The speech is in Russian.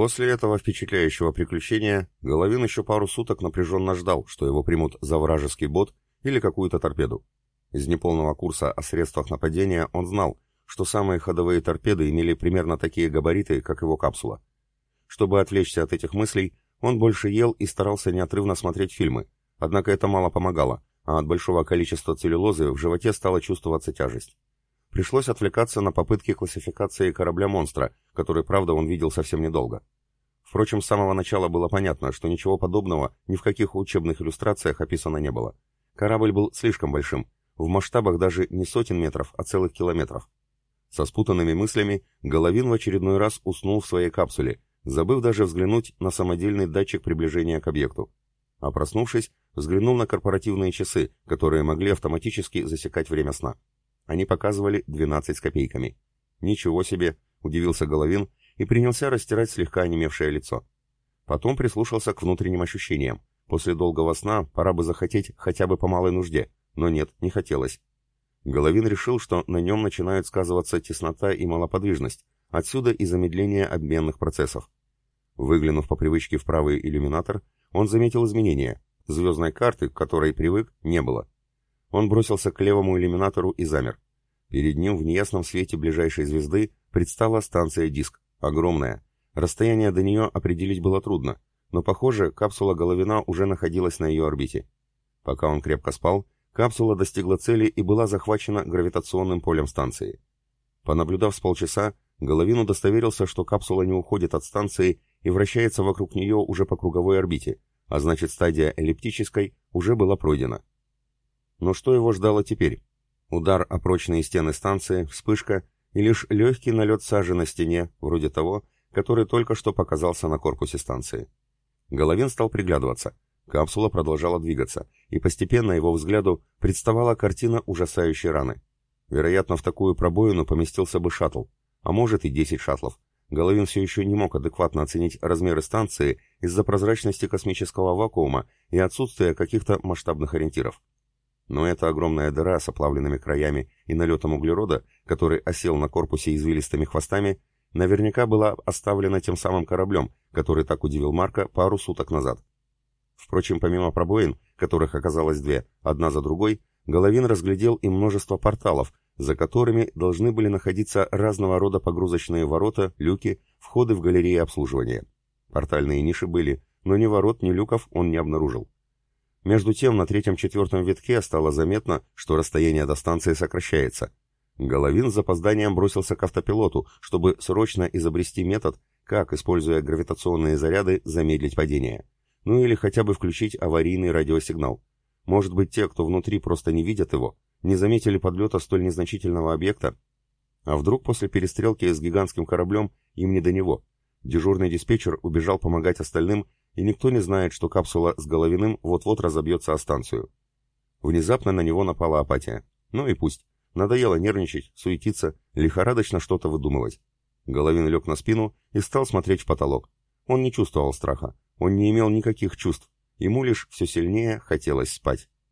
После этого впечатляющего приключения Головин еще пару суток напряженно ждал, что его примут за вражеский бот или какую-то торпеду. Из неполного курса о средствах нападения он знал, что самые ходовые торпеды имели примерно такие габариты, как его капсула. Чтобы отвлечься от этих мыслей, он больше ел и старался неотрывно смотреть фильмы, однако это мало помогало, а от большого количества целлюлозы в животе стала чувствоваться тяжесть. Пришлось отвлекаться на попытки классификации корабля-монстра, который, правда, он видел совсем недолго. Впрочем, с самого начала было понятно, что ничего подобного ни в каких учебных иллюстрациях описано не было. Корабль был слишком большим, в масштабах даже не сотен метров, а целых километров. Со спутанными мыслями Головин в очередной раз уснул в своей капсуле, забыв даже взглянуть на самодельный датчик приближения к объекту. А проснувшись, взглянул на корпоративные часы, которые могли автоматически засекать время сна. Они показывали 12 с копейками. «Ничего себе!» — удивился Головин и принялся растирать слегка онемевшее лицо. Потом прислушался к внутренним ощущениям. После долгого сна пора бы захотеть хотя бы по малой нужде, но нет, не хотелось. Головин решил, что на нем начинают сказываться теснота и малоподвижность, отсюда и замедление обменных процессов. Выглянув по привычке в правый иллюминатор, он заметил изменения. Звездной карты, к которой привык, не было. Он бросился к левому иллюминатору и замер. Перед ним в неясном свете ближайшей звезды предстала станция «Диск», огромная. Расстояние до нее определить было трудно, но, похоже, капсула Головина уже находилась на ее орбите. Пока он крепко спал, капсула достигла цели и была захвачена гравитационным полем станции. Понаблюдав с полчаса, Головин удостоверился, что капсула не уходит от станции и вращается вокруг нее уже по круговой орбите, а значит стадия эллиптической уже была пройдена. Но что его ждало теперь? Удар о прочные стены станции, вспышка и лишь легкий налет сажи на стене, вроде того, который только что показался на корпусе станции. Головин стал приглядываться. Капсула продолжала двигаться, и постепенно его взгляду представала картина ужасающей раны. Вероятно, в такую пробоину поместился бы шаттл, а может и 10 шаттлов. Головин все еще не мог адекватно оценить размеры станции из-за прозрачности космического вакуума и отсутствия каких-то масштабных ориентиров. Но эта огромная дыра с оплавленными краями и налетом углерода, который осел на корпусе извилистыми хвостами, наверняка была оставлена тем самым кораблем, который так удивил Марка пару суток назад. Впрочем, помимо пробоин, которых оказалось две, одна за другой, Головин разглядел и множество порталов, за которыми должны были находиться разного рода погрузочные ворота, люки, входы в галереи обслуживания. Портальные ниши были, но ни ворот, ни люков он не обнаружил. Между тем, на третьем-четвертом витке стало заметно, что расстояние до станции сокращается. Головин с запозданием бросился к автопилоту, чтобы срочно изобрести метод, как, используя гравитационные заряды, замедлить падение. Ну или хотя бы включить аварийный радиосигнал. Может быть, те, кто внутри просто не видят его, не заметили подлета столь незначительного объекта? А вдруг после перестрелки с гигантским кораблем им не до него? Дежурный диспетчер убежал помогать остальным и никто не знает, что капсула с Головиным вот-вот разобьется о станцию. Внезапно на него напала апатия. Ну и пусть. Надоело нервничать, суетиться, лихорадочно что-то выдумывать. Головин лег на спину и стал смотреть в потолок. Он не чувствовал страха, он не имел никаких чувств, ему лишь все сильнее хотелось спать.